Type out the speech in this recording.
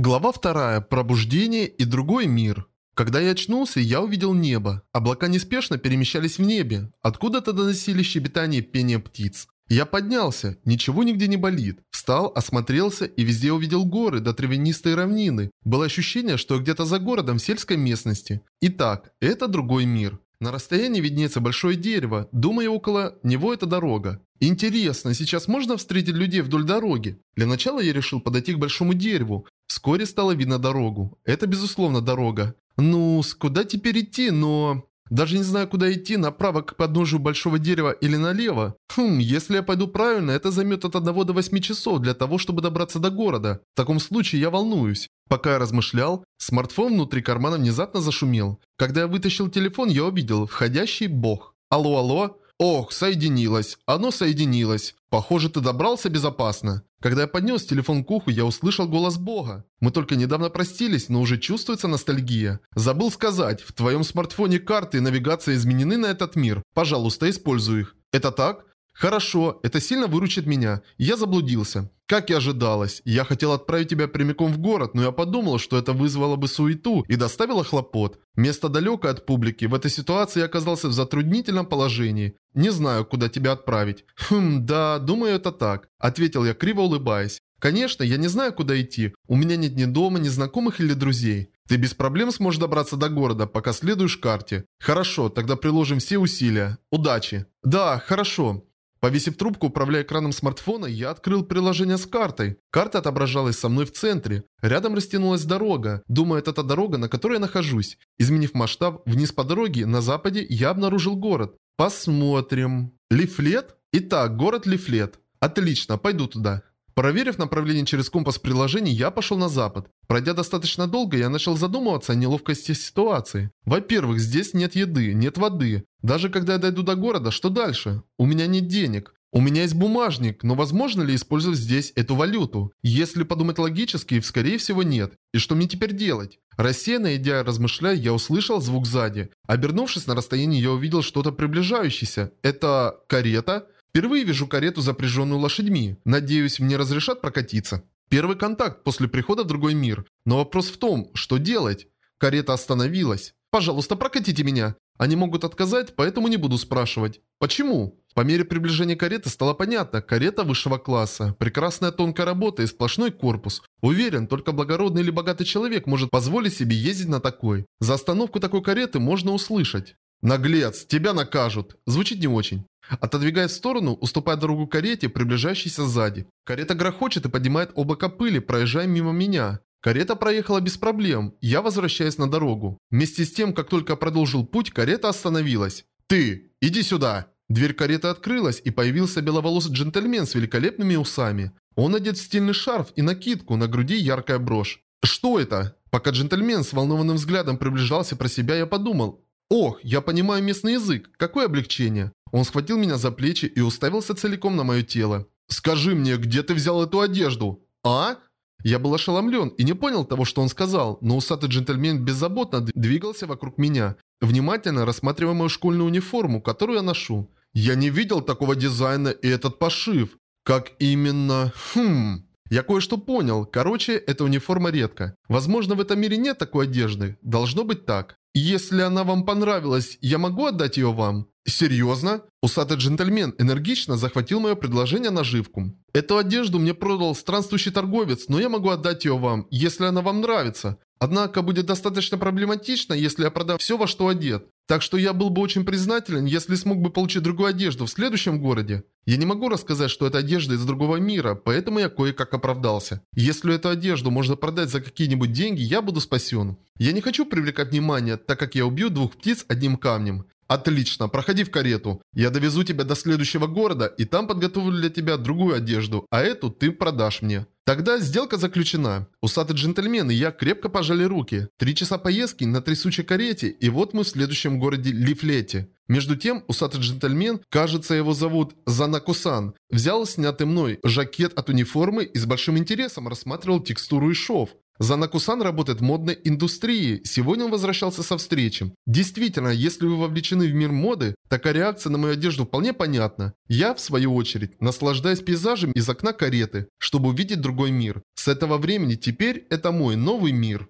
Глава вторая. Пробуждение и другой мир. Когда я очнулся, я увидел небо. Облака неспешно перемещались в небе. Откуда-то доносили щебетание пения птиц. Я поднялся, ничего нигде не болит. Встал, осмотрелся и везде увидел горы до травянистой равнины. Было ощущение, что где-то за городом в сельской местности. Итак, это другой мир. На расстоянии виднеется большое дерево, думаю, около него это дорога. Интересно, сейчас можно встретить людей вдоль дороги? Для начала я решил подойти к большому дереву. Вскоре стало видно дорогу. Это, безусловно, дорога. Ну, куда теперь идти, но... Даже не знаю, куда идти, направо к подножию большого дерева или налево. Хм, если я пойду правильно, это займет от 1 до 8 часов для того, чтобы добраться до города. В таком случае я волнуюсь. Пока я размышлял, смартфон внутри кармана внезапно зашумел. Когда я вытащил телефон, я увидел входящий бог. Алло, алло? Ох, соединилось. Оно соединилось. Похоже, ты добрался безопасно. Когда я поднес телефон к уху, я услышал голос Бога. Мы только недавно простились, но уже чувствуется ностальгия. Забыл сказать, в твоем смартфоне карты и навигация изменены на этот мир. Пожалуйста, используй их. Это так? Хорошо, это сильно выручит меня. Я заблудился. Как и ожидалось, я хотел отправить тебя прямиком в город, но я подумал, что это вызвало бы суету и доставило хлопот. Место далеко от публики, в этой ситуации я оказался в затруднительном положении. Не знаю, куда тебя отправить. Хм, да, думаю, это так. Ответил я, криво улыбаясь. Конечно, я не знаю, куда идти. У меня нет ни дома, ни знакомых или друзей. Ты без проблем сможешь добраться до города, пока следуешь карте. Хорошо, тогда приложим все усилия. Удачи. Да, хорошо. Повесив трубку, управляя экраном смартфона, я открыл приложение с картой. Карта отображалась со мной в центре. Рядом растянулась дорога. Думаю, это та дорога, на которой я нахожусь. Изменив масштаб, вниз по дороге, на западе, я обнаружил город. Посмотрим. Лифлет? Итак, город Лифлет. Отлично, пойду туда. Проверив направление через компас приложений, я пошел на запад. Пройдя достаточно долго, я начал задумываться о неловкости ситуации. Во-первых, здесь нет еды, нет воды. Даже когда я дойду до города, что дальше? У меня нет денег. У меня есть бумажник, но возможно ли использовать здесь эту валюту? Если подумать логически, скорее всего нет. И что мне теперь делать? Рассеянно идя размышляя, я услышал звук сзади. Обернувшись на расстоянии, я увидел что-то приближающееся. Это карета? Впервые вижу карету, запряженную лошадьми. Надеюсь, мне разрешат прокатиться. Первый контакт после прихода в другой мир. Но вопрос в том, что делать? Карета остановилась. «Пожалуйста, прокатите меня». Они могут отказать, поэтому не буду спрашивать. Почему? По мере приближения кареты стало понятно. Карета высшего класса. Прекрасная тонкая работа и сплошной корпус. Уверен, только благородный или богатый человек может позволить себе ездить на такой. За остановку такой кареты можно услышать. «Наглец, тебя накажут!» Звучит не очень. Отодвигая в сторону, уступая дорогу карете, приближающейся сзади. Карета грохочет и поднимает облако пыли, проезжая мимо меня. Карета проехала без проблем, я возвращаюсь на дорогу. Вместе с тем, как только продолжил путь, карета остановилась. «Ты! Иди сюда!» Дверь кареты открылась, и появился беловолосый джентльмен с великолепными усами. Он одет в стильный шарф и накидку, на груди яркая брошь. «Что это?» Пока джентльмен с волнованным взглядом приближался про себя, я подумал. «Ох, я понимаю местный язык, какое облегчение!» Он схватил меня за плечи и уставился целиком на мое тело. «Скажи мне, где ты взял эту одежду?» «А?» Я был ошеломлен и не понял того, что он сказал, но усатый джентльмен беззаботно двигался вокруг меня, внимательно рассматривая мою школьную униформу, которую я ношу. Я не видел такого дизайна и этот пошив. Как именно... Хм... Я кое-что понял. Короче, эта униформа редко. Возможно, в этом мире нет такой одежды. Должно быть так. Если она вам понравилась, я могу отдать ее вам? Серьезно? Усатый джентльмен энергично захватил мое предложение наживку. Эту одежду мне продал странствующий торговец, но я могу отдать ее вам, если она вам нравится. Однако будет достаточно проблематично, если я продам все, во что одет. Так что я был бы очень признателен, если смог бы получить другую одежду в следующем городе. Я не могу рассказать, что это одежда из другого мира, поэтому я кое-как оправдался. Если эту одежду можно продать за какие-нибудь деньги, я буду спасен. Я не хочу привлекать внимание, так как я убью двух птиц одним камнем. Отлично, проходи в карету. Я довезу тебя до следующего города, и там подготовлю для тебя другую одежду, а эту ты продашь мне. Тогда сделка заключена. Усатый джентльмен и я крепко пожали руки. Три часа поездки на трясучей карете, и вот мы в следующем городе Лифлете. Между тем, усатый джентльмен, кажется его зовут Занакусан, взял снятый мной жакет от униформы и с большим интересом рассматривал текстуру и шов. Занакусан работает в модной индустрии. Сегодня он возвращался со встречи. Действительно, если вы вовлечены в мир моды, такая реакция на мою одежду вполне понятна. Я, в свою очередь, наслаждаюсь пейзажем из окна кареты, чтобы увидеть другой мир. С этого времени теперь это мой новый мир.